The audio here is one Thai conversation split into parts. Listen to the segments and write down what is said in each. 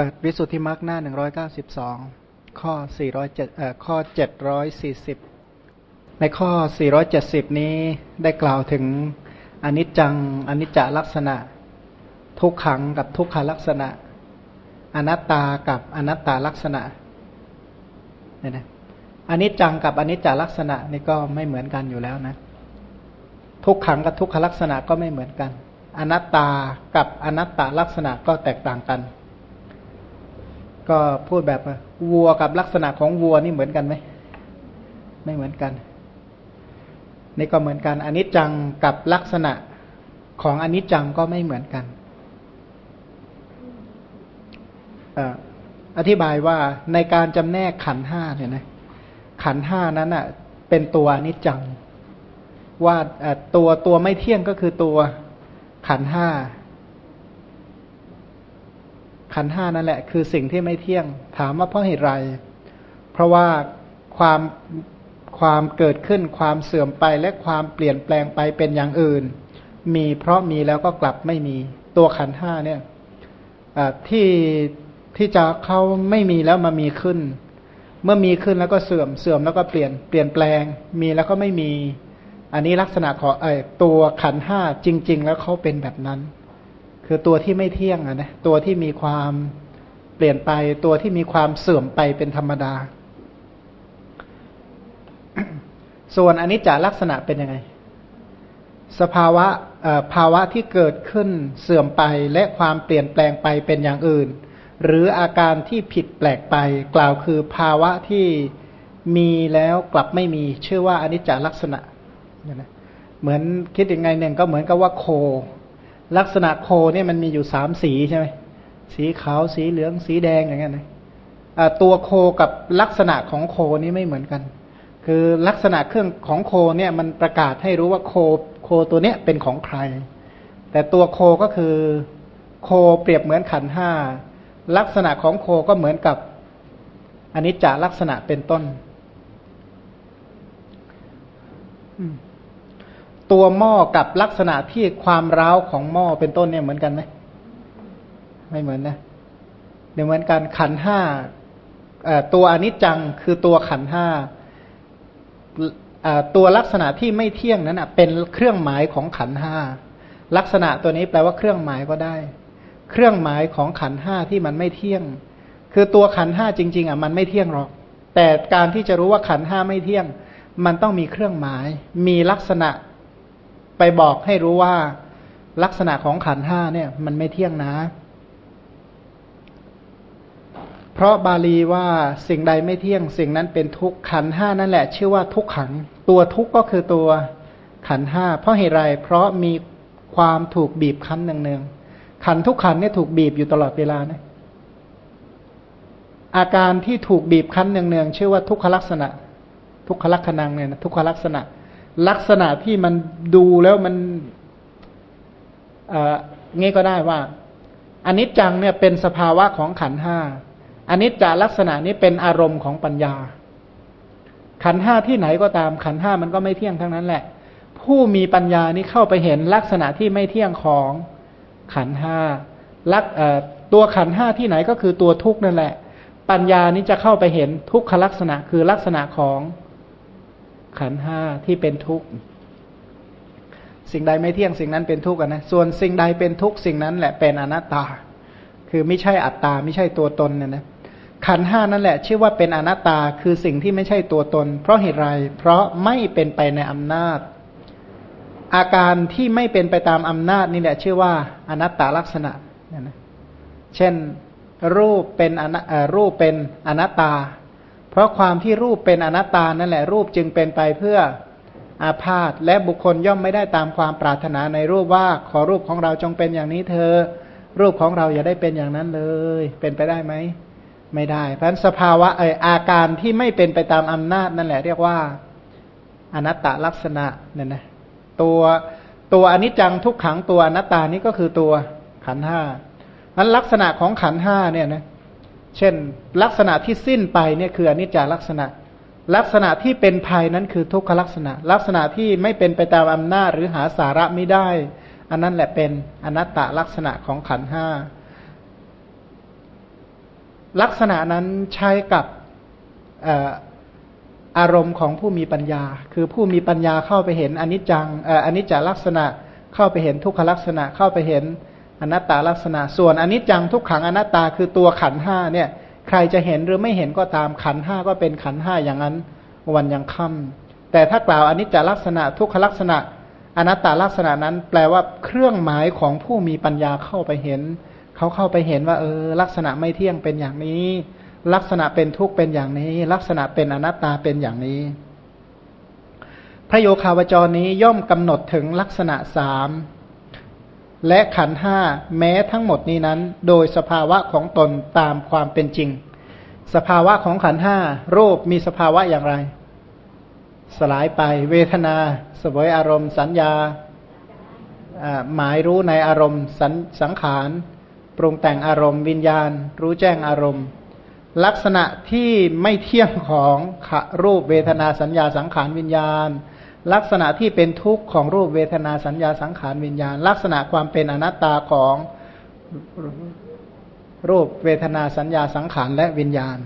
เปิดวิสุทธิมรรคหน้าหนึ่งร้อยเก้าสิบสองข้อสี่ร้อยเจ็ดเอ่อข้อเจ็ดร้อยสี่สิบในข้อสี่ร้อยเจ็ดสิบนี้ได้กล่าวถึงอนิจจังอนิจจลักษณะ ทุกขังกับทุกขลักษณะ อนัตตากับอนัตตาลักษณะเนี่ยนะอนิจจังกับอนิจจลักษณะนี่ก็ไม่เหมือนกันอยู่แล้วนะ ทุกขังกับทุกขลักษณะก็ไม่เหมือนกัน อนัตตากับอนัตตลักษณะก็แตกต่างกัน ก็พูดแบบวัวกับลักษณะของวัวนี่เหมือนกันไหมไม่เหมือนกัน นี่ก็เหมือนกันอนิจจังกับลักษณะของอนิจจังก็ไม่เหมือนกันอธิบายว่าในการจำแนกขันห้าเนี่ยนะขันห้านั้นอะ เป็นตัวอนิจจัง ว่าตัวตัวไม่เที่ยงก็คือตัวขันห้า ขันห้านั่นแหละ คือสิ่งที่ไม่เที่ยง ถามว่าเพราะเหตุไร เพราะว่าความความเกิดขึ้นความเสื่อมไปและความเปลี่ยนแปลงไปเป็นอย่างอื่น มีเพราะมีแล้วก็กลับไม่มีตัวขันห้าเนี่ยที่ที่จะเขาไม่มีแล้วมามีขึ้น เมื่อมีขึ้นแล้วก็เสื่อมเสื่อมแล้วก็เปลี่ยนเปลี่ยนแปลง มีแล้วก็ไม่มี อันนี้ลักษณะของไอ้ตัวขันห้าจริง ๆ แล้วเขาเป็นแบบนั้น คือตัวที่ไม่เที่ยงอะนะตัวที่มีความเปลี่ยนไป ตัวที่มีความเสื่อมไปเป็นธรรมดา ส่วนอันนี้จะลักษณะเป็นยังไง สภาวะภาวะที่เกิดขึ้นเสื่อมไปและความเปลี่ยนแปลงไปเป็นอย่างอื่น หรืออาการที่ผิดแปลกไป กล่าวคือภาวะที่มีแล้วกลับไม่มีชื่อว่าอนิจจลักษณะ เหมือนคิดยังไงหนึ่งก็เหมือนกับว่าโค ลักษณะโคเนี่ยมันมีอยู่สามสีใช่ไหมสีขาวสีเหลืองสีแดงอย่างเงี้ยนะตัวโคกับลักษณะของโคนี้ไม่เหมือนกัน คือลักษณะเครื่องของโคเนี่ยมันประกาศให้รู้ว่าโคโคตัวเนี้ยเป็นของใคร แต่ตัวโคก็คือโคเปรียบเหมือนขันห้าลักษณะของโคก็เหมือนกับอันิจจาลักษณะเป็นต้น ตัวหม้อกับลักษณะที่ความร้าวของหม้อเป็นต้นเนี่ยเหมือนกันไหมไม่เหมือนนะเดี๋ยวเหมือนกันขันห้าตัวอนิจจังคือตัวขันห้าตัวลักษณะที่ไม่เที่ยงนั้นเป็นเครื่องหมายของขันห้าลักษณะตัวนี้แปลว่าเครื่องหมายก็ได้ เครื่องหมายของขันห้าที่มันไม่เที่ยง คือตัวขันห้าจริง ๆอะมันไม่เที่ยงหรอก แต่การที่จะรู้ว่าขันห้าไม่เที่ยง มันต้องมีเครื่องหมาย มีลักษณะ ไปบอกให้รู้ว่าลักษณะของขันห้าเนี่ย มันไม่เที่ยงนะ เพราะบาลีว่าสิ่งใดไม่เที่ยง สิ่งนั้นเป็นทุกขันห้านั่นแหละ ชื่อว่าทุกขัง ตัวทุกก็คือตัวขันห้าเพราะเหตุไรเพราะมีความถูกบีบคั้นเนืองๆขันทุกขันเนี่ยถูกบีบอยู่ตลอดเวลานะอาการที่ถูกบีบคั้นเนืองๆชื่อว่าทุกขลักษณะ ทุกขลักษณังเนี่ยนะทุกขลักษณะ ลักษณะที่มันดูแล้วมันเงี้ก็ได้ว่าอันนี้จังเนี่ยเป็นสภาวะของขันห้าอันนี้จาลักษณะนี้เป็นอารมณ์ของปัญญา ขันห้าที่ไหนก็ตาม ขันห้ามันก็ไม่เที่ยงทั้งนั้นแหละ ผู้มีปัญญานี้เข้าไปเห็นลักษณะที่ไม่เที่ยงของขันห้าลักตัวขันห้าที่ไหนก็คือตัวทุกข์นั่นแหละ ปัญญานี้จะเข้าไปเห็นทุกขลักษณะคือลักษณะของ ขันห้าที่เป็นทุกข์ สิ่งใดไม่เที่ยงสิ่งนั้นเป็นทุกข์นะ ส่วนสิ่งใดเป็นทุกข์สิ่งนั้นแหละเป็นอนัตตา คือไม่ใช่อัตตาไม่ใช่ตัวตนเนี่ยนะ ขันห้านั่นแหละ ชื่อว่าเป็นอนัตตาคือสิ่งที่ไม่ใช่ตัวตน เพราะเหตุไร เพราะไม่เป็นไปในอำนาจ อาการที่ไม่เป็นไปตามอำนาจนี่แหละชื่อว่าอนัตตลักษณะเนี่ยนะ เช่นรูปเป็นอนัรูปเป็นอนัตตา ราะความที่รูปเป็นอนัตตานั่นแหละรูปจึงเป็นไปเพื่ออาพาธและบุคคลย่อมไม่ได้ตามความปรารถนาในรูปว่าขอรูปของเราจงเป็นอย่างนี้เธอ รูปของเราอย่าได้เป็นอย่างนั้นเลย เป็นไปได้ไหมไม่ได้ เพราะฉะนั้นสภาวะเอออาการที่ไม่เป็นไปตามอำนาจนั่นแหละ เรียกว่าอนัตตลักษณะเนี่ยนะตัวตัวอนิจจังทุกขังตัวอนัตตานี้ก็คือตัวขันห้านั้นลักษณะของขันห้าเนี่ยนะ เช่นลักษณะที่สิ้นไปเนี่ยคืออนิจจาลักษณะ ลักษณะที่เป็นภัยนั้นคือทุกขลักษณะ ลักษณะที่ไม่เป็นไปตามอำนาจหรือหาสาระไม่ได้ อันนั้นแหละเป็นอนัตตลักษณะของขันห้าลักษณะนั้นใช้กับอารมณ์ของผู้มีปัญญา คือผู้มีปัญญาเข้าไปเห็นอนิจจังอนิจจลักษณะเข้าไปเห็นทุกขลักษณะเข้าไปเห็น อนัตตาลักษณะ ส่วนอนิจจังทุกขังอนัตตาคือตัวขันห้าเนี่ย ใครจะเห็นหรือไม่เห็นก็ตามขันห้าก็เป็นขันห้าอย่างนั้นวันยังค่ำแต่ถ้ากล่าวอนิจจลักษณะทุกขลักษณะ อนัตตาลักษณะนั้น แปลว่าเครื่องหมายของผู้มีปัญญาเข้าไปเห็น เขาเข้าไปเห็นว่า เออ ลักษณะไม่เที่ยงเป็นอย่างนี้ ลักษณะเป็นทุกข์เป็นอย่างนี้ ลักษณะเป็นอนัตตาเป็นอย่างนี้ พระโยคาวจรนี้ย่อมกำหนดถึงลักษณะสาม และขันห้าแม้ทั้งหมดนี้นั้น โดยสภาวะของตนตามความเป็นจริง สภาวะของขันห้ารูปมีสภาวะอย่างไร สลายไป เวทนาสวยอารมณ์ สัญญาหมายรู้ในอารมณ์สสังขาร ปรุงแต่งอารมณ์ วิญญาณ รู้แจ้งอารมณ์ ลักษณะที่ไม่เที่ยงของรูปเวทนาสัญญาสังขารวิญญาณ ลักษณะที่เป็นทุกข์ของรูปเวทนาสัญญาสังขารวิญญาณ ลักษณะความเป็นอนัตตาของรูปเวทนาสัญญาสังขารและวิญญาณ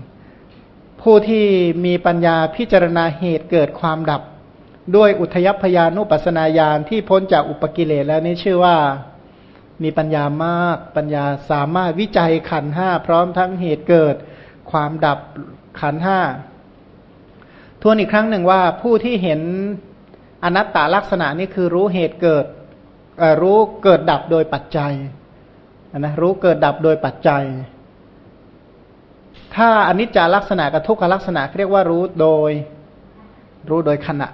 ผู้ที่มีปัญญาพิจารณาเหตุเกิดความดับ ด้วยอุทยพยานุปัสนาญาณที่พ้นจากอุปกิเลสแล้วนี่ชื่อว่ามีปัญญามากปัญญาสามารถวิจัยขันห้าพร้อมทั้งเหตุเกิด ความดับขันห้าทวนอีกครั้งหนึ่งว่าผู้ที่เห็น อนัตตลักษณะนี้คือรู้เหตุเกิดรู้เกิดดับโดยปัจจัยนะรู้เกิดดับโดยปัจจัย ถ้าอนิจจาลักษณะกับทุกขลักษณะเรียกว่ารู้โดย รู้โดยขณะ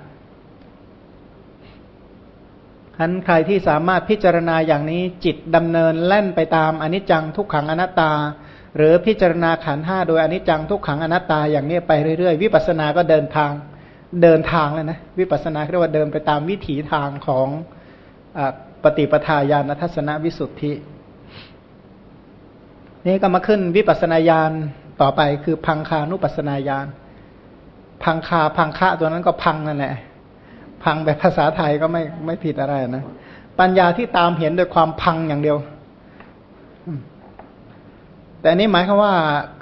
ฉะนั้นใครที่สามารถพิจารณาอย่างนี้จิตดำเนินแล่นไปตามอนิจจังทุกขังอนัตตา หรือพิจารณาขันห้าโดยอนิจจังทุกขังอนัตตาอย่างนี้ไปเรื่อยๆ วิปัสสนาก็เดินทาง เดินทางเลยนะวิปัสสนาเรียกว่าเดินไปตามวิถีทางของอปฏิปทาญาณทัศนวิสุทธิ นี่ก็มาขึ้นวิปัสนาญาณต่อไปคือพังคานุปัสนาญาณพังคาพังคะตัวนั้นก็พังนั่นแหละพังแบบภาษาไทยก็ไม่ไม่ผิดอะไรนะปัญญาที่ตามเห็นโดยความพังอย่างเดียว แต่อันนี้หมายความว่า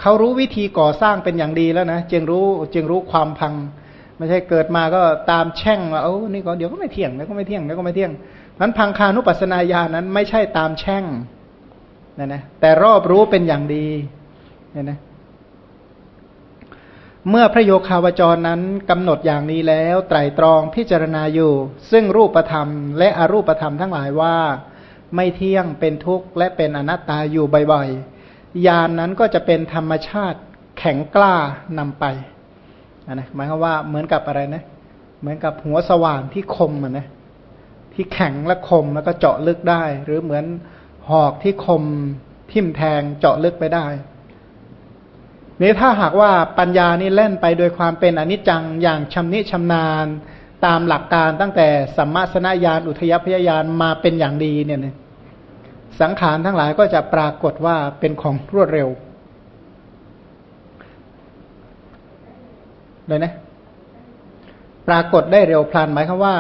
เขารู้วิธีก่อสร้างเป็นอย่างดีแล้วนะจึงรู้จึงรู้ความพัง ไม่ใช่เกิดมาก็ตามแช่งว่าเออนี่ก็เดี๋ยวก็ไม่เที่ยงเดี๋ยวก็ไม่เที่ยงเดี๋ยวก็ไม่เที่ยงนั้นพังคานุปัสนาญาณนั้นไม่ใช่ตามแช่งนะนะแต่รอบรู้เป็นอย่างดีเนี่ยนะเมื่อพระโยคาวจรนั้นกำหนดอย่างนี้แล้วไตรตรองพิจารณาอยู่ ซึ่งรูปธรรม และอรูปธรรมทั้งหลายว่า ไม่เที่ยงเป็นทุกข์และเป็นอนัตตาอยู่บ่อยๆญาณนนั้นก็จะเป็นธรรมชาติแข็งกล้านำไป นะหมายความว่าเหมือนกับอะไรนะ เหมือนกับหัวสว่านที่คมอะนะที่แข็งและคมแล้วก็เจาะลึกได้ หรือเหมือนหอกที่คมทิ่มแทงเจาะลึกไปได้นี่ถ้าหากว่าปัญญานี่เล่นไปโดยความเป็นอนิจจังอย่างชำนิชำนาญ ตามหลักการตั้งแต่สัมมาสนญาณอุทยพยญาณมาเป็นอย่างดีเนี่ยสังขารทั้งหลายก็จะปรากฏว่าเป็นของรวดเร็ว เลยนะ ปรากฏได้เร็วพลันหมายคือว่า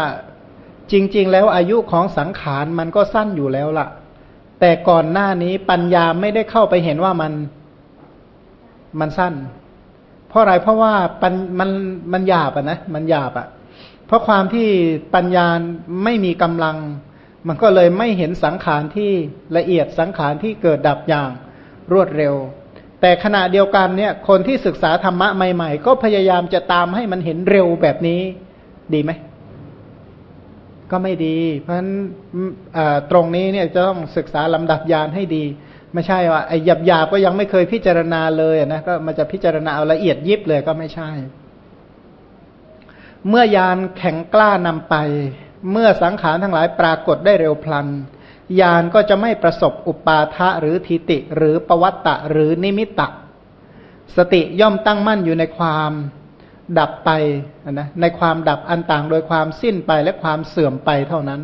จริง ๆ แล้วอายุของสังขารมันก็สั้นอยู่แล้วละ่ะ แต่ก่อนหน้านี้ปัญญาไม่ได้เข้าไปเห็นว่ามันมันสั้น เพราะอะไรเพราะว่าปัญมันมันหยาบอะนะมันหยาบอะ เพราะความที่ปัญญาไม่มีกำลัง มันก็เลยไม่เห็นสังขารที่ละเอียดสังขารที่เกิดดับอย่างรวดเร็ว แต่ขณะเดียวกันเนี่ย คนที่ศึกษาธรรมะใหม่ ๆ ก็พยายามจะตามให้มันเห็นเร็วแบบนี้ ดีไหม ก็ไม่ดี เพราะฉะนั้นตรงนี้เนี่ยจะต้องศึกษาลำดับยานให้ดี ไม่ใช่ว่าไอ้หยาบหยาบก็ยังไม่เคยพิจารณาเลยนะก็มันจะพิจารณาเอาละเอียดยิบเลยก็ไม่ใช่ เมื่อยานแข็งกล้านำไป เมื่อสังขารทั้งหลายปรากฏได้เร็วพลัน ญาณก็จะไม่ประสบอุปาทะหรือทิติ หรือปวัตตะหรือนิมิตตะสติย่อมตั้งมั่นอยู่ในความดับไปนะในความดับอันต่างโดยความสิ้นไปและความเสื่อมไปเท่านั้น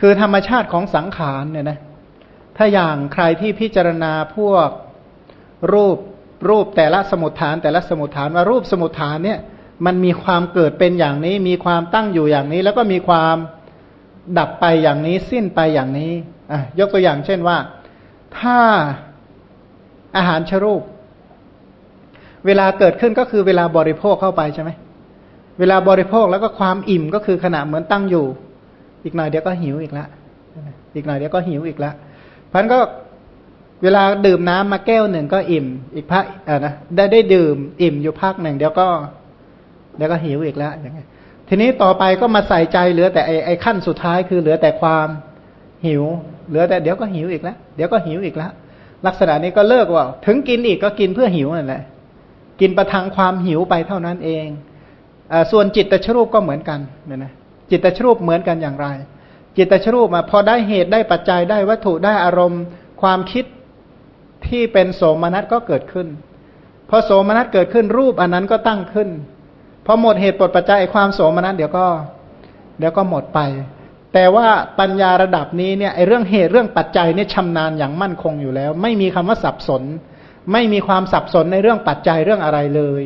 คือธรรมชาติของสังขารเนี่ยนะถ้าอย่างใครที่พิจารณาพวกรูปรูปแต่ละสมุทฐาน แต่ละสมุทฐานว่ารูปสมุทฐานเนี่ยมันมีความเกิดเป็นอย่างนี้ มีความตั้งอยู่อย่างนี้ แล้วก็มีความ ดับไปอย่างนี้สิ้นไปอย่างนี้อะยกตัวอย่างเช่นว่า ถ้าอาหารชรูป เวลาเกิดขึ้นก็คือเวลาบริโภคเข้าไปใช่ไหมเวลาบริโภคแล้วก็ความอิ่มก็คือขณะเหมือนตั้งอยู่ อีกหน่อยเดี๋ยวก็หิวอีกแล้วอีกหน่อยเดี๋ยวก็หิวอีกแล้วพันก็เวลาดื่มน้ำมาแก้วหนึ่งก็อิ่ม อีกพักอ่านะได้ได้ดื่ม อิ่มอยู่พักหนึ่งเดี๋ยวก็ เดี๋ยวก็หิวอีกแล้วอย่างเงี้ย ทีนี้ต่อไปก็มาใส่ใจเหลือแต่ไอไอขั้นสุดท้ายคือเหลือแต่ความหิว เหลือแต่เดี๋ยวก็หิวอีกแล้วเดี๋ยวก็หิวอีกแล้วลักษณะนี้ก็เลิกว่า ถึงกินอีกก็กินเพื่อหิวนั่นแหละกินประทังความหิวไปเท่านั้นเองอส่วนจิตตชรูปก็เหมือนกันเนี่ยนะจิตตชรูปเหมือนกันอย่างไร จิตตชรูปมาพอได้เหตุได้ปัจจัยได้วัตถุได้อารมณ์ ความคิดที่เป็นโสมนัสก็เกิดขึ้นพอโสมนัสเกิดขึ้นรูปอันนั้นก็ตั้งขึ้น พอหมดเหตุปดปัจจัยความโสมนัสเดี๋ยวก็ เดี๋ยวก็หมดไป แต่ว่าปัญญาระดับนี้เนี่ยไอเรื่องเหตุเรื่องปัจจัยเนี่ยชำนาญอย่างมั่นคงอยู่แล้ว ไม่มีคำว่าสับสน ไม่มีความสับสนในเรื่องปัจจัยเรื่องอะไรเลย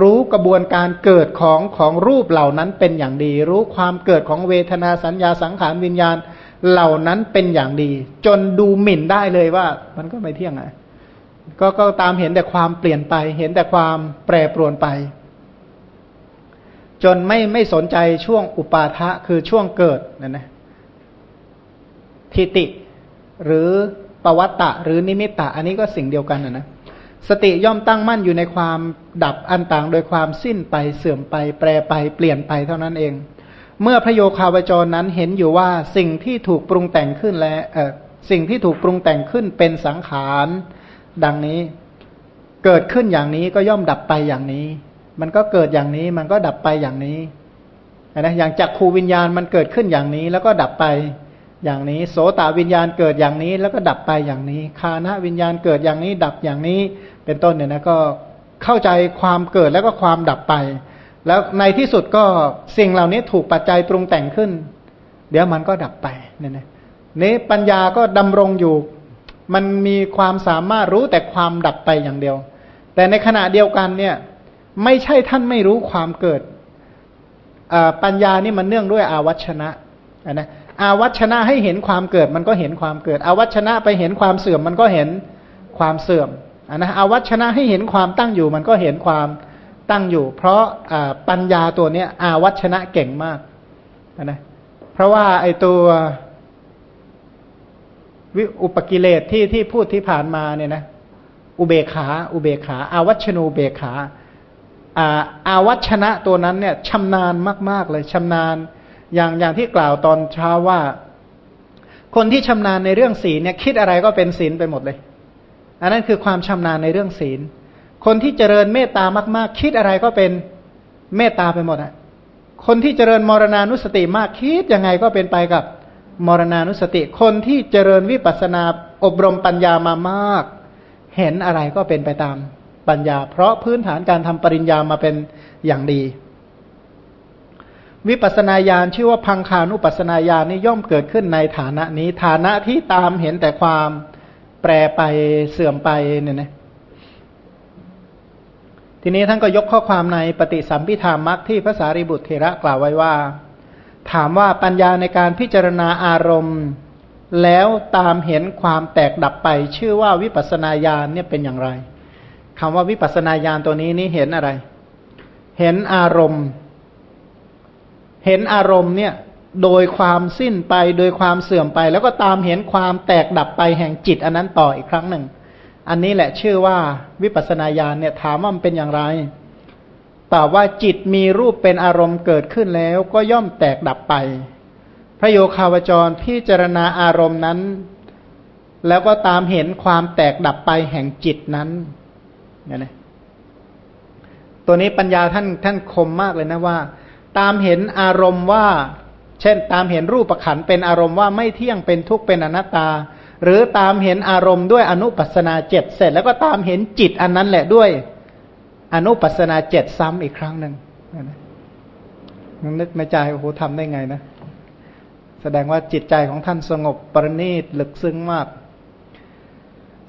รู้กระบวนการเกิดของของรูปเหล่านั้นเป็นอย่างดี รู้ความเกิดของเวทนาสัญญาสังขารวิญญาณเหล่านั้นเป็นอย่างดี จนดูหมิ่นได้เลยว่า มันก็ไม่เที่ยงไงก็ก็ตามเห็นแต่ความเปลี่ยนไป เห็นแต่ความแปรปรวนไป จนไม่ไม่สนใจช่วงอุปาทะคือช่วงเกิดนั่นนะทิติ หรือปวัตตะ หรือนิมิตตะ อันนี้ก็สิ่งเดียวกันนะนะสติย่อมตั้งมั่นอยู่ในความดับอันต่างโดยความสิ้นไปเสื่อมไป แปรไปเปลี่ยนไปเท่านั้นเอง เมื่อพระโยคาวจรนั้นเห็นอยู่ว่าสิ่งที่ถูกปรุงแต่งขึ้นและเออสิ่งที่ถูกปรุงแต่งขึ้นเป็นสังขาร ดังนี้ เกิดขึ้นอย่างนี้ก็ย่อมดับไปอย่างนี้ มันก็เกิดอย่างนี้ มันก็ดับไปอย่างนี้นะอย่างจักขูวิญญาณมันเกิดขึ้นอย่างนี้ แล้วก็ดับไปอย่างนี้ โสตวิญญาณเกิดอย่างนี้ แล้วก็ดับไปอย่างนี้ คานะวิญญาณเกิดอย่างนี้ ดับอย่างนี้ เป็นต้นเนี่ยนะก็เข้าใจความเกิดแล้วก็ความดับไป แล้วในที่สุดก็สิ่งเหล่านี้ถูกปัจจัยปรุงแต่งขึ้น เดี๋ยวมันก็ดับไปเนี่ยนะนี้ปัญญาก็ดำรงอยู่ มันมีความสามารถรู้แต่ความดับไปอย่างเดียว แต่ในขณะเดียวกันเนี่ย ไม่ใช่ท่านไม่รู้ความเกิดปัญญานี่มันเนื่องด้วยอาวัชนะนะอาวัชนะให้เห็นความเกิดมันก็เห็นความเกิด อาวัชนะไปเห็นความเสื่อมมันก็เห็นความเสื่อมนะอาวัชนะให้เห็นความตั้งอยู่มันก็เห็นความตั้งอยู่ เพราะปัญญาตัวเนี้ยอาวัชนะเก่งมากนะเพราะว่าไอตัววิอุปกิเลสที่ที่พูดที่ผ่านมาเนี่ยนะอุเบขา อุเบขา อาวัชนูเบขา อาวัชนะตัวนั้นเนี่ยชำนาญมาก ๆ เลยชำนาญอย่างอย่างที่กล่าวตอนเช้าว่า คนที่ชำนาญในเรื่องศีลเนี่ยคิดอะไรก็เป็นศีลไปหมดเลย อันนั้นคือความชำนาญในเรื่องศีล คนที่เจริญเมตตามาก ๆ คิดอะไรก็เป็นเมตตาไปหมดอะคนที่เจริญมรณานุสติมากคิดยังไงก็เป็นไปกับมรณานุสติ คนที่เจริญวิปัสนาอบรมปัญญามามาก เห็นอะไรก็เป็นไปตาม ปัญญา เพราะพื้นฐานการทำปริญญามาเป็นอย่างดี วิปัสนาญาณชื่อว่าพังคานุปัสนาญาณนี่ย่อมเกิดขึ้นในฐานะนี้ฐานะที่ตามเห็นแต่ความแปรไปเสื่อมไปเนี่ยนะทีนี้ท่านก็ยกข้อความในปฏิสัมพิธามักที่พระสารีบุตรเทระกล่าวไว้ว่า ถามว่าปัญญาในการพิจารณาอารมณ์ แล้วตามเห็นความแตกดับไป ชื่อว่าวิปัสนาญาณเนี่ยเป็นอย่างไร คำว่าวิปัสนาญาณตัวนี้นี่เห็นอะไร เห็นอารมณ์ เห็นอารมณ์เนี่ย โดยความสิ้นไปโดยความเสื่อมไป แล้วก็ตามเห็นความแตกดับไปแห่งจิต อันนั้นต่ออีกครั้งหนึ่ง อันนี้แหละชื่อว่าวิปัสนาญาณเนี่ย ถามว่ามันเป็นอย่างไรตอบว่าจิตมีรูปเป็นอารมณ์เกิดขึ้นแล้วก็ย่อมแตกดับไป พระโยคาวจรพิจารณาอารมณ์นั้น แล้วก็ตามเห็นความแตกดับไปแห่งจิตนั้น เนี่ยนะตัวนี้ปัญญาท่านท่านคมมากเลยนะว่า ตามเห็นอารมณ์ว่า เช่น ตามเห็นรูปประขันเป็นอารมณ์ว่าไม่เที่ยงเป็นทุกข์เป็นอนัตตา หรือตามเห็นอารมณ์ด้วยอนุปัสนาเจ็ดเสร็จ แล้วก็ตามเห็นจิตอันนั้นแหละด้วยอนุปัสนาเจ็ดซ้ำอีกครั้งหนึ่งนึกในใจโอ้โหทำได้ไงนะ แสดงว่าจิตใจของท่านสงบประณีตลึกซึ้งมาก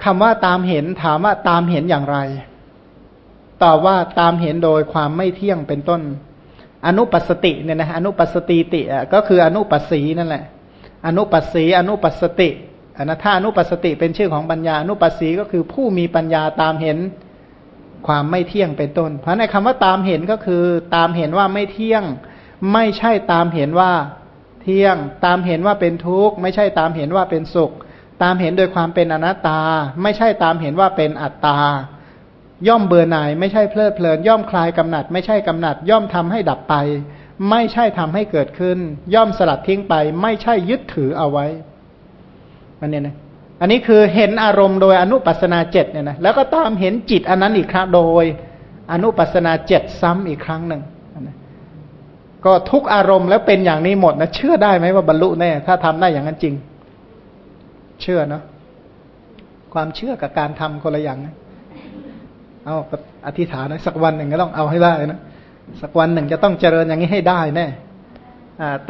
คำว่าตามเห็นถามว่าตามเห็นอย่างไร ตอบว่าตามเห็นโดยความไม่เที่ยงเป็นต้น อนุปัสติเนี่ยนะอนุปัสติติอะก็คืออนุปัสสีนั่นแหละ อนุปัสสีอนุปัสติอนนะถ้าอนุปัสติเป็นชื่อของปัญญาอนุปัสสีก็คือผู้มีปัญญาตามเห็นความไม่เที่ยงเป็นต้น เพราะในคำว่าตามเห็นก็คือ ตามเห็นว่าไม่เที่ยง ไม่ใช่ตามเห็นว่าเที่ยง ตามเห็นว่าเป็นทุกข์ ไม่ใช่ตามเห็นว่าเป็นสุข ตามเห็นโดยความเป็นอนัตตา ไม่ใช่ตามเห็นว่าเป็นอัตตา ย่อมเบื่อหน่าย ไม่ใช่เพลิดเพลิน ย่อมคลายกำหนัด ไม่ใช่กำหนัด ย่อมทำให้ดับไป ไม่ใช่ทำให้เกิดขึ้น ย่อมสลัดทิ้งไป ไม่ใช่ยึดถือเอาไว้มันเนี่ยนะอันนี้คือเห็นอารมณ์โดยอนุปัสนาเจ็ดเนี่ยนะแล้วก็ตามเห็นจิตอันนั้นอีกครั้งโดย อนุปัสนาเจ็ดซ้ำอีกครั้งหนึ่งก็ทุกอารมณ์แล้วเป็นอย่างนี้หมดนะเชื่อได้ไหมว่าบรรลุแน่ถ้าทำได้อย่างนั้นจริง เชื่อเนาะความเชื่อกับการทำคนละอย่างนะ เอาอธิษฐานนะสักวันหนึ่งก็ต้องเอาให้ได้นะสักวันหนึ่งจะต้องเจริญอย่างนี้ให้ได้แน่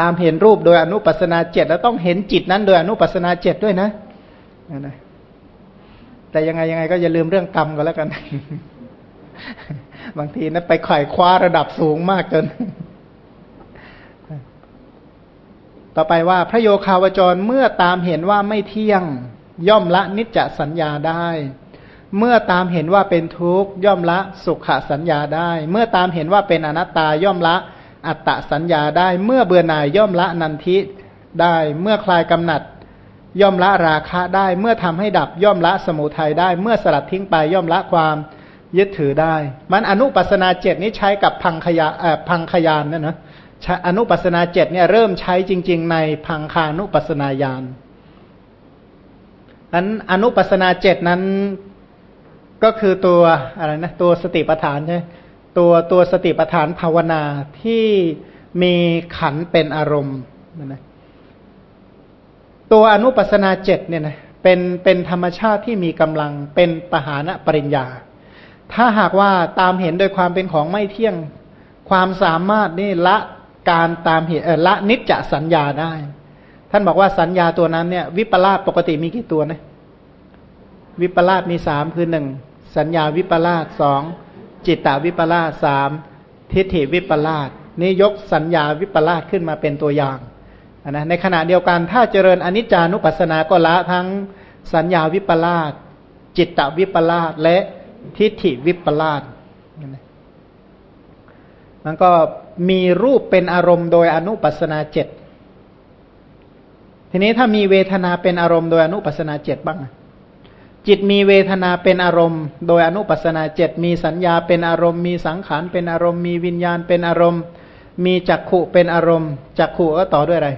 ตามเห็นรูปโดยอนุปัสนาเจ็ดแล้วต้องเห็นจิตนั้นโดยอนุปัสนาเจ็ดด้วยนะนะแต่ยังไงยังไงก็อย่าลืมเรื่องกรรมก็แล้วกัน บางทีนะไปไขว่คว้าระดับสูงมากจนต่อไปว่าพระโยคาวจรเมื่อตามเห็นว่าไม่เที่ยง ย่อมละนิจจสัญญาได้ เมื่อตามเห็นว่าเป็นทุกข์ย่อมละสุขสัญญาได้ เมื่อตามเห็นว่าเป็นอนัตตาย่อมละอัตตสัญญาได้ เมื่อเบื่อหน่ายย่อมละนันทิได้ เมื่อคลายกำหนัด ย่อมละราคะได้ เมื่อทำให้ดับย่อมละสมุทัยได้ เมื่อสลัดทิ้งไปย่อมละความยึดถือได้ มันอนุปัสนาเจ็ดนี้ใช้กับพังขยาพังขยานนั่นนะอนุปัสนาเจ็ดเนี่ยเริ่มใช้จริง ๆ ในพังคานุปัสนาญาณนั้นอนุปัสนาเจ็ดนั้น ก็คือตัวอะไรนะตัวสติปัฏฐานใช่ตัวตัวสติปัฏฐานภาวนาที่มีขันเป็นอารมณ์นะตัวอนุปัสนาเจ็ดเนี่ยนะเป็นเป็นธรรมชาติที่มีกำลังเป็นปหานะปริญญา ถ้าหากว่าตามเห็นโดยความเป็นของไม่เที่ยงความสามารถนี่ละการตามเหตุละนิจจสัญญาได้ ท่านบอกว่าสัญญาตัวนั้นเนี่ย วิปลาสปกติมีกี่ตัวนะวิปลาสมีสามคือหนึ่ง สัญญาวิปลาสสองจิตตวิปลาสสามทิฏฐิวิปลาสนี่ยกสัญญาวิปลาสขึ้นมาเป็นตัวอย่างนะในขณะเดียวกันถ้าเจริญอนิจจานุปัสสนาก็ละทั้งสัญญาวิปลาสจิตตวิปลาสและทิฏฐิวิปลาสมันก็มีรูปเป็นอารมณ์โดยอนุปัสนาเจ็ดทีนี้ถ้ามีเวทนาเป็นอารมณ์โดยอนุปัสนาเจ็ดบ้าง จิตมีเวทนาเป็นอารมณ์ โดยอนุปัสนาเจ็ดมีสัญญาเป็นอารมณ์ มีสังขารเป็นอารมณ์ มีวิญญาณเป็นอารมณ์ มีจักขุเป็นอารมณ์จักขุก็ต่อด้วยอะไร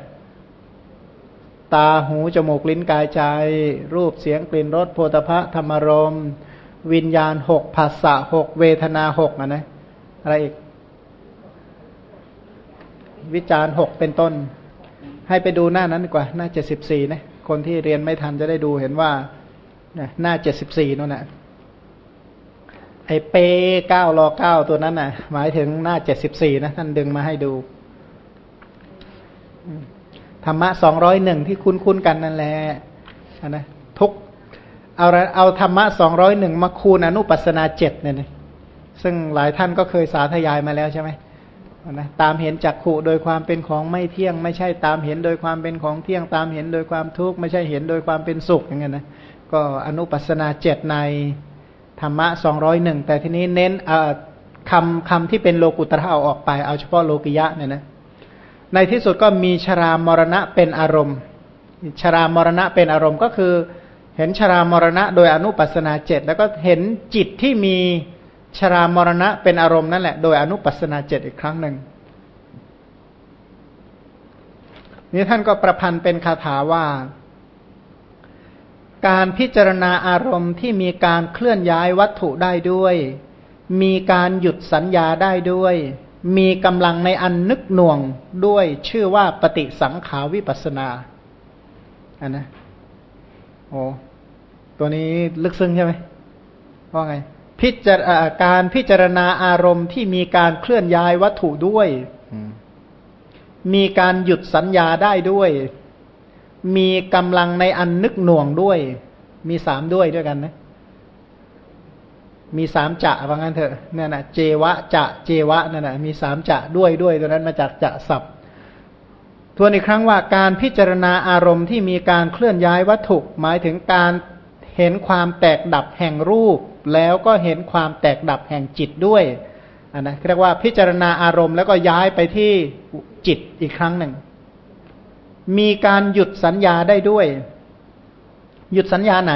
ตาหูจมูกลิ้นกายใจ รูปเสียงกลิ่นรสโพธพะธรรมรม วิญญาณหกภาษาหกเวทนาหกอะนะ อะไรอีก วิจารหกเป็นต้น ให้ไปดูหน้านั้นดีกว่า หน้าเจ็ดสิบสี่นะคนที่เรียนไม่ทันจะได้ดูเห็นว่า หน้าเจ็ดสิบสี่นั่นแหละไอเปเก้ารอเก้าตัวนั้นนะ่ะ หมายถึงหน้าเจ็ดสิบสี่นะ ท่านดึงมาให้ดู ธรรมะสองร้อยหนึ่งที่คุ้นคุ้นกันนั่นแหละนะทุกเอาเอาธรรมะสองร้อยหนึ่งมาคูณอนุปัสนาเจ็ดเนี่ยซึ่งหลายท่านก็เคยสาธยายมาแล้วใช่ไหมนะตามเห็นจักขุโดยความเป็นของไม่เที่ยง ไม่ใช่ตามเห็นโดยความเป็นของเที่ยง ตามเห็นโดยความทุกข์ไม่ใช่เห็นโดยความเป็นสุขอย่างเงี้ยนะ ก็อนุปัสนาเจ็ดในธรรมะสองร้อยหนึ่งแต่ทีนี้เน้นคำคำที่เป็นโลกุตระเอาออกไป เอาเฉพาะโลกิยะเนี่ยนะในที่สุดก็มีชรามรณะเป็นอารมณ์ ชรามรณะเป็นอารมณ์ก็คือ เห็นชรามรณะโดยอนุปัสนาเจ็ดแล้วก็เห็นจิตที่มีชรามรณะเป็นอารมณ์นั่นแหละโดยอนุปัสนาเจ็ดอีกครั้งหนึ่งนี่ท่านก็ประพันธ์เป็นคาถาว่า การพิจารณาอารมณ์ที่มีการเคลื่อนย้ายวัตถุได้ด้วย มีการหยุดสัญญาได้ด้วย มีกำลังในอันนึกหน่วงด้วยชื่อว่าปฏิสังขาวิปัสนาอันนะโอ้ตัวนี้ลึกซึ้งใช่ไหมว่าไงพิจารการพิจารณาอารมณ์ที่มีการเคลื่อนย้ายวัตถุด้วย มีการหยุดสัญญาได้ด้วย มีกำลังในอันนึกหน่วงด้วย มีสามด้วยด้วยกันนะ มีสามจะว่างั้นเถอะเนี่ยนะเจวะจะเจวะนั่นแหะมีสามจะด้วยด้วยตัวนั้นมาจากจะสับทวนอีกครั้งว่าการพิจารณาอารมณ์ที่มีการเคลื่อนย้ายวัตถุหมายถึงการเห็นความแตกดับแห่งรูป แล้วก็เห็นความแตกดับแห่งจิตด้วยอันนะเรียกว่าพิจารณาอารมณ์แล้วก็ย้ายไปที่จิตอีกครั้งหนึ่ง มีการหยุดสัญญาได้ด้วย หยุดสัญญาไหน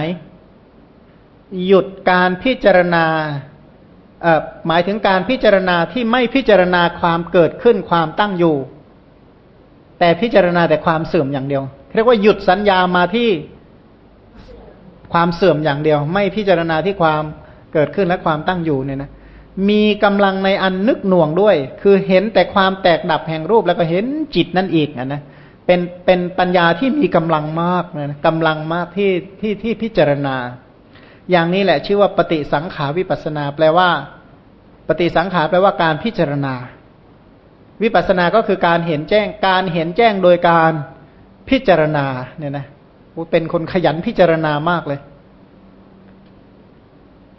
หยุดการพิจารณาหมายถึงการพิจารณาที่ไม่พิจารณาความเกิดขึ้นความตั้งอยู่ แต่พิจารณาแต่ความเสื่อมอย่างเดียวเรียกว่าหยุดสัญญามาที่ความเสื่อมอย่างเดียว ไม่พิจารณาที่ความเกิดขึ้นและความตั้งอยู่เนี่ยนะมีกำลังในอันนึกหน่วงด้วย คือเห็นแต่ความแตกดับแห่งรูปแล้วก็เห็นจิตนั่นอีกนะนะ เป็นเป็นปัญญาที่มีกำลังมากนะกำลังมากที่ที่ที่พิจารณา อย่างนี้แหละชื่อว่าปฏิสังขาวิปัสนา แปลว่า ปฏิสังขาแปลว่าการพิจารณา วิปัสนาก็คือการเห็นแจ้งการเห็นแจ้งโดยการพิจารณาเนี่ยนะเป็นคนขยันพิจารณามากเลย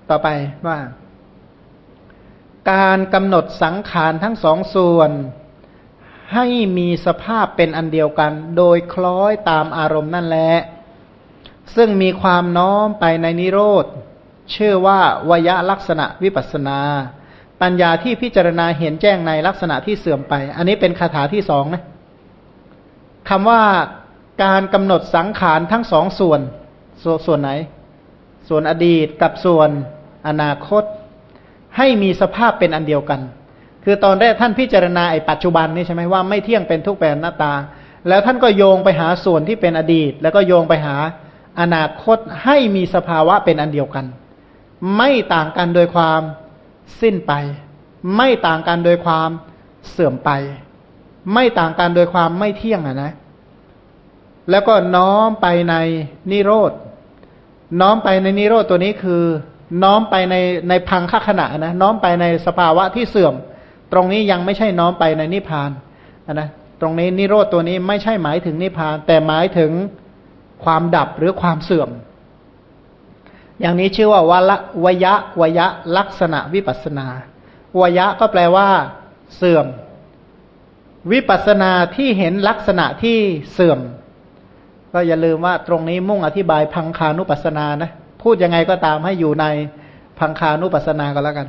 ต่อไปว่า การกำหนดสังขารทั้งสองส่วน ให้มีสภาพเป็นอันเดียวกัน โดยคล้อยตามอารมณ์นั่นแหละซึ่งมีความน้อมไปในนิโรธชื่อว่าวยลักษณะวิปัสนา ปัญญาที่พิจารณาเห็นแจ้งในลักษณะที่เสื่อมไป อันนี้เป็นคาถาที่สองนะคำว่าการกำหนดสังขารทั้งสองส่วนส่วนไหน ส่วนอดีตกับส่วนอนาคต ให้มีสภาพเป็นอันเดียวกัน คือตอนแรกท่านพิจารณาไอ้ปัจจุบันนี่ใช่ไหมว่าไม่เที่ยงเป็นทุกแปลหน้าตา แล้วท่านก็โยงไปหาส่วนที่เป็นอดีต แล้วก็โยงไปหาอนาคตให้มีสภาวะเป็นอันเดียวกัน ไม่ต่างกันโดยความสิ้นไป ไม่ต่างกันโดยความเสื่อมไป ไม่ต่างกันโดยความไม่เที่ยงอะนะ แล้วก็น้อมไปในนิโรธน้อมไปในนิโรธตัวนี้คือ น้อมไปในในพังคขณะนะน้อมไปในสภาวะที่เสื่อม ตรงนี้ยังไม่ใช่น้อมไปในนิพพานนะตรงนี้นิโรธตัวนี้ไม่ใช่หมายถึงนิพพาน แต่หมายถึงความดับหรือความเสื่อม อย่างนี้ชื่อว่าวละวยะวยะลักษณะวิปัสนาวยะก็แปลว่าเสื่อม วิปัสนาที่เห็นลักษณะที่เสื่อม ก็อย่าลืมว่าตรงนี้มุ่งอธิบายพังคานุปัสนานะพูดยังไงก็ตามให้อยู่ในพังคานุปัสนาก็แล้วกัน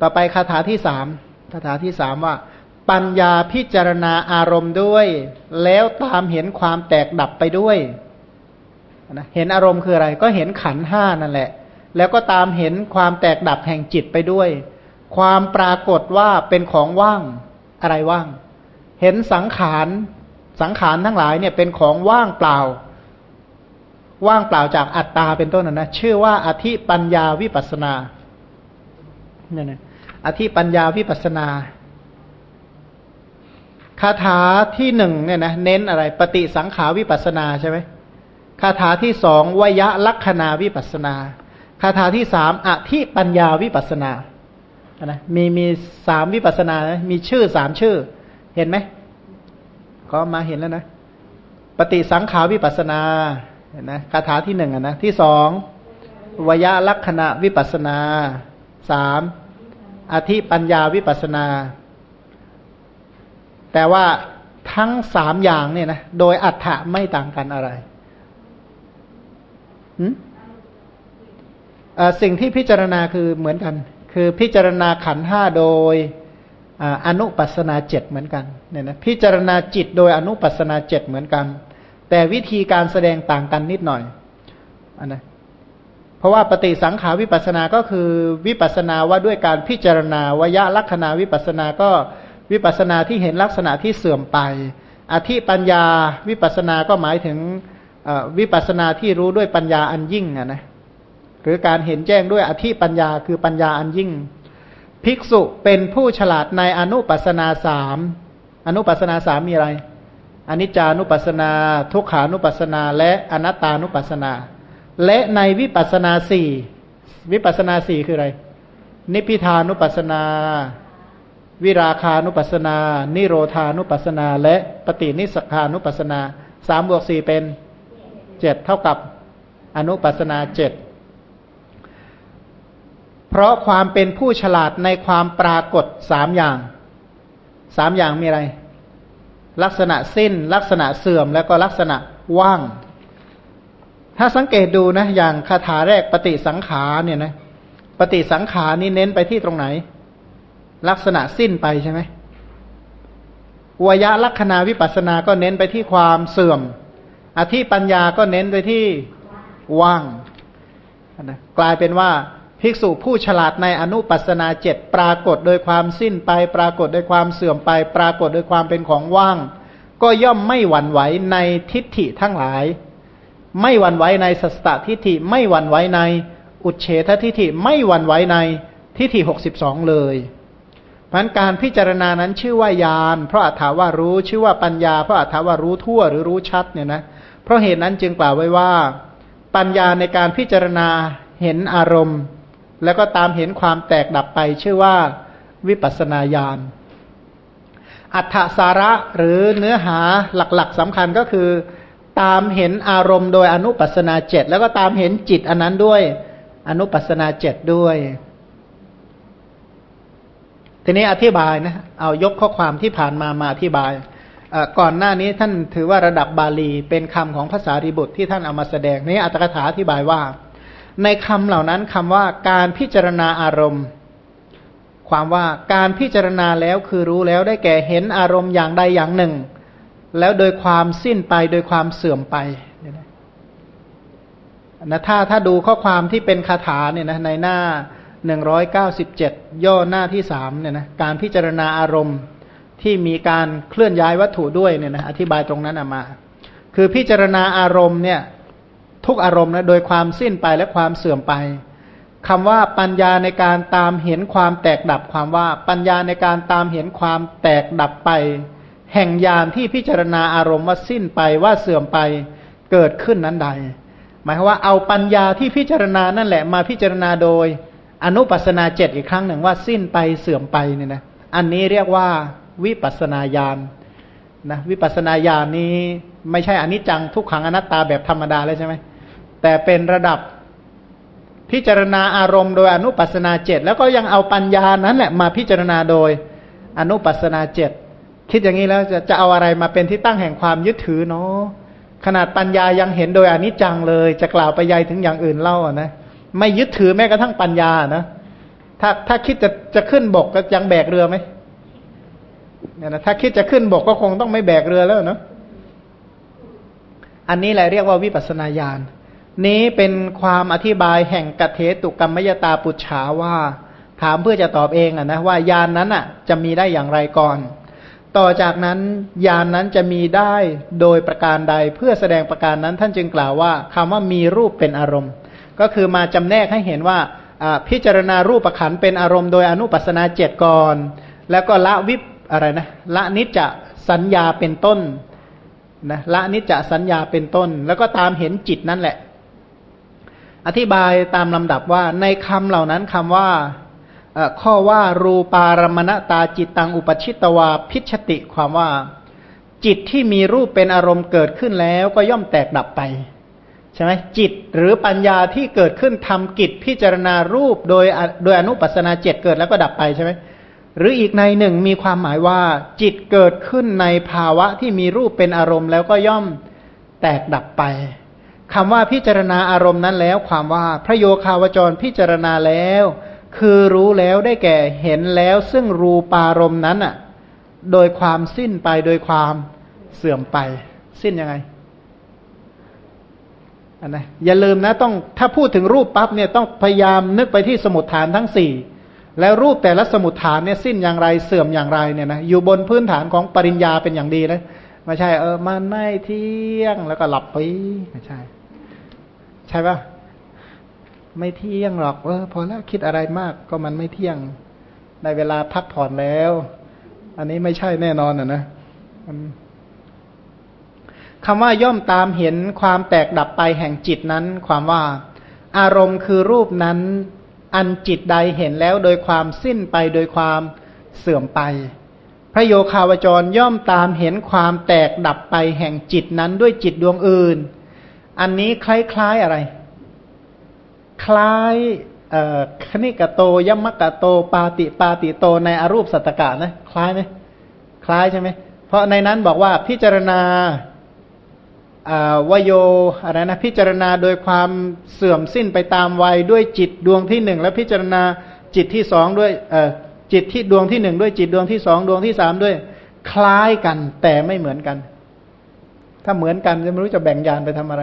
ต่อไปคาถาที่สาม คาถาที่สามว่า ปัญญาพิจารณาอารมณ์ด้วย แล้วตามเห็นความแตกดับไปด้วยนะเห็นอารมณ์คืออะไร ก็เห็นขันห้านั่นแหละ แล้วก็ตามเห็นความแตกดับแห่งจิตไปด้วย ความปรากฏว่าเป็นของว่างอะไรว่าง เห็นสังขารสังขารทั้งหลายเนี่ยเป็นของว่างเปล่า ว่างเปล่าจากอัตตาเป็นต้นนะชื่อว่าอธิปัญญาวิปัสนาเนี่ยนะ อธิปัญญาวิปัสนาคาถาที่หนึ่งเนี่ยนะเน้นอะไร ปฏิสังขาวิปัสนาใช่ไหมคาถาที่สองวยะลักษณาวิปัสนาคาถาที่สามอธิปัญญาวิปัสนานะมีมีสามวิปัสนานะมีชื่อสามชื่อ เห็นไหมก็มาเห็นแล้วนะปฏิสังขาวิปัสนาเห็นนะคาถาที่หนึ่งนะที่สองวยะลักษณะวิปัสนาสาม อธิปัญญาวิปัสนา แต่ว่าทั้งสามอย่างเนี่ยนะโดยอัฏฐะไม่ต่างกันอะไรสิ่งที่พิจารณาคือเหมือนกัน คือพิจารณาขันห้าโดยอนุปัสนาเจ็ดเหมือนกันเนี่ยนะพิจารณาจิตโดยอนุปัสนาเจ็ดเหมือนกัน แต่วิธีการแสดงต่างกันนิดหน่อยอันนะ ราะว่าปฏิสังขาวิปัสนาก็คือวิปัสนาว่าด้วยการพิจารณาวยะลักษณะวิปัสนาก็วิปัสนาที่เห็นลักษณะที่เสื่อมไป อธิปัญญาวิปัสนาก็หมายถึงวิปัสนาที่รู้ด้วยปัญญาอันยิ่งนะหรือการเห็นแจ้งด้วยอธิปัญญาคือปัญญาอันยิ่ง ภิกษุเป็นผู้ฉลาดในอนุปัสนาสามอนุปัสนาสามมีอะไรอนิจจานุปัสนา ทุกขานุปัสนา และอนัตตานุปัสนา และในวิปัสนาสี่วิปัสนาสี่คืออะไร นิพิทานุปัสนา วิราคานุปัสนา นิโรธานุปัสนา และปฏินิสขานุปัสนาสามบวกสี่เป็นเจ็ดเท่ากับอนุปัสนาเจ็ดเพราะความเป็นผู้ฉลาดในความปรากฏสามอย่างสามอย่างมีอะไร ลักษณะสิ้น ลักษณะเสื่อมแล้วก็ลักษณะว่าง ถ้าสังเกตดูนะ อย่างคาถาแรกปฏิสังขารเนี่ยนะ ปฏิสังขานี่เน้นไปที่ตรงไหน ลักษณะสิ้นไปใช่ไหมวยะลักษณะวิปัสนาก็เน้นไปที่ความเสื่อม อธิปัญญาก็เน้นไปที่ว่างนะกลายเป็นว่าภิกษุผู้ฉลาดในอนุปัสนาเจ็ดปรากฏโดยความสิ้นไป ปรากฏโดยความเสื่อมไป ปรากฏโดยความเป็นของว่าง ก็ย่อมไม่หวั่นไหวในทิฏฐิทั้งหลาย ไม่หวั่นไหวในสัสตทิฏฐิไม่หวั่นไหวใน อุเฉททิฏฐิไม่หวั่นไหวในทิฏฐิหกสิบสองเลยพันการพิจารณานั้นชื่อว่ายานเพราะอัถาว่ารู้ชื่อว่าปัญญาเพราะอัถาว่ารู้ทั่วหรือรู้ชัดเนี่ยนะเพราะเหตุนั้นจึงกล่าวไว้ว่า ปัญญาในการพิจารณาเห็นอารมณ์ แล้วก็ตามเห็นความแตกดับไปชื่อว่าวิปัสนาญาณอัฏฐสาระหรือเนื้อหาหลักๆสำคัญก็คือ ตามเห็นอารมณ์โดยอนุปัสนาเจ็ดแล้วก็ตามเห็นจิตอันนั้นด้วย อนุปัสนาเจ็ดด้วย ทีนี้อธิบายนะเอายกข้อความที่ผ่านมามาอธิบายก่อนหน้านี้ท่านถือว่าระดับบาลีเป็นคำของภาษาริบุตรที่ท่านเอามาแสดงนี้อัตถกถาอธิบายว่า ในคำเหล่านั้นคำว่าการพิจารณาอารมณ์ ความว่าการพิจารณาแล้วคือรู้แล้วได้แก่เห็นอารมณ์อย่างใดอย่างหนึ่ง แล้วโดยความสิ้นไปโดยความเสื่อมไปนะถ้าถ้าดูข้อความที่เป็นคาถาเนี่ยนะในหน้าหนึ่งร้อยเก้าสิบเจ็ดย่อหน้าที่สามเนี่ยนะการพิจารณาอารมณ์ที่มีการเคลื่อนย้ายวัตถุด้วยเนี่ยนะอธิบายตรงนั้นออกมา คือพิจารณาอารมณ์เนี่ยทุกอารมณ์นะโดยความสิ้นไปและความเสื่อมไปคำว่าปัญญาในการตามเห็นความแตกดับความว่าปัญญาในการตามเห็นความแตกดับไป แห่งญาณที่พิจารณาอารมณ์ว่าสิ้นไปว่าเสื่อมไปเกิดขึ้นนั้นใด หมายว่าเอาปัญญาที่พิจารณานั่นแหละมาพิจารณาโดย อนุปัสนาเจ็ดอีกครั้งหนึ่งว่าสิ้นไปเสื่อมไปเนี่ยนะอันนี้เรียกว่าวิปัสนาญาณนะวิปัสนาญาณนี้ไม่ใช่อนิจจังทุกขังอนัตตาแบบธรรมดาเลยใช่ไหมแต่เป็นระดับพิจารณาอารมณ์โดยอนุปัสนาเจ็ดแล้วก็ยังเอาปัญญานั้นแหละมาพิจารณาโดยอนุปัสนาเจ็ด คิดอย่างนี้แล้วจะจะเอาอะไรมาเป็นที่ตั้งแห่งความยึดถือเนาะขนาดปัญญายังเห็นโดยอนิจจังเลย จะกล่าวไปยัยถึงอย่างอื่นเล่านะไม่ยึดถือแม้กระทั่งปัญญานะถ้าถ้าคิดจะจะขึ้นบกก็ยังแบกเรือไหมเนี่ยนะถ้าคิดจะขึ้นบกก็คงต้องไม่แบกเรือแล้วเนาะอันนี้แหละเรียกว่าวิปัสนาญาณนี้เป็นความอธิบายแห่งกัเทตุกรรมยตาปุจฉาว่า ถามเพื่อจะตอบเองอะนะว่าญาณนนั้นอะ จะมีได้อย่างไรก่อน ต่อจากนั้นญานนั้นจะมีได้โดยประการใดเพื่อแสดงประการนั้นท่านจึงกล่าวว่าคำว่ามีรูปเป็นอารมณ์ ก็คือมาจำแนกให้เห็นว่าพิจารณารูปขันเป็นอารมณ์โดยอนุปัสนาเจ็ดก่อน แล้วก็ละวิปอะไรนะละนิจจะสัญญาเป็นต้นนะละนิจจะสัญญาเป็นต้น แล้วก็ตามเห็นจิตนั่นแหละ อธิบายตามลำดับว่าในคำเหล่านั้นคำว่า ข้อว่ารูปารมณตาจิตตังอุปชิตวาพิชติความว่า จิตที่มีรูปเป็นอารมณ์เกิดขึ้นแล้วก็ย่อมแตกดับไปใช่ไหมจิตหรือปัญญาที่เกิดขึ้นทำกิจพิจารณารูปโดยโดยอนุปัสนาเจ็ดเกิดแล้วก็ดับไปใช่ไหมหรืออีกในหนึ่งมีความหมายว่า จิตเกิดขึ้นในภาวะที่มีรูปเป็นอารมณ์แล้วก็ย่อมแตกดับไปคำว่าพิจารณาอารมณ์นั้นแล้ว ความว่าพระโยคาวจรพิจารณาแล้ว คือรู้แล้วได้แก่เห็นแล้วซึ่งรูปารมณ์นั้นอะ โดยความสิ้นไปโดยความเสื่อมไป สิ้นยังไงอันนะอย่าลืมนะต้องถ้าพูดถึงรูปปั๊บเนี่ยต้องพยายามนึกไปที่สมุดฐานทั้งสี่แล้วรูปแต่ละสมุดฐานเนี่ยสิ้นอย่างไรเสื่อมอย่างไรเนี่ยนะอยู่บนพื้นฐานของปริญญาเป็นอย่างดีนะไม่ใช่ เออมันไม่เที่ยงแล้วก็หลับไปไม่ใช่ ใช่ปะ ไม่เที่ยงหรอกเออพอแล้วคิดอะไรมากก็มันไม่เที่ยงในเวลาพักผ่อนแล้ว อันนี้ไม่ใช่แน่นอนอะนะคำว่าย่อมตามเห็นความแตกดับไปแห่งจิตนั้น ความว่าอารมณ์คือรูปนั้น อันจิตใดเห็นแล้วโดยความสิ้นไปโดยความเสื่อมไป พระโยคาวจรย่อมตามเห็นความแตกดับไปแห่งจิตนั้นด้วยจิตดวงอื่น อันนี้คล้ายๆอะไร คล้ายคณิกโตยมกโต ปาติปาติโตในอรูปสัตตกะนะคล้ายไหมคล้ายใช่ไหมเพราะในนั้นบอกว่าพิจารณาวโยอะไรนะพิจารณาโดยความเสื่อมสิ้นไปตามวัยด้วยจิตดวงที่หนึ่งและพิจารณาจิตที่สองด้วยจิตที่ดวงที่หนึ่งด้วยจิตดวงที่สองดวงที่สามด้วย คล้ายกันแต่ไม่เหมือนกัน ถ้าเหมือนกันจะไม่รู้จะแบ่งยานไปทำอะไร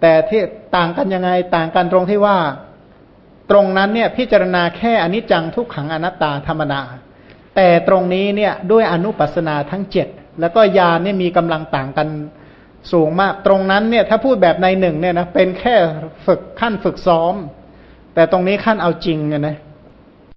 แต่ที่ต่างกันยังไงต่างกันตรงที่ว่า ตรงนั้นเนี่ยพิจารณาแค่อนิจจังทุกขังอนัตตาธรรมนาแต่ตรงนี้เนี่ยด้วยอนุปัสนาทั้งเจ็ดแล้วก็ยาเนี่ยมีกำลังต่างกันสูงมาก ตรงนั้นเนี่ยถ้าพูดแบบในหนึ่งเนี่ยนะเป็นแค่ฝึกขั้นฝึกซ้อม แต่ตรงนี้ขั้นเอาจริงนะ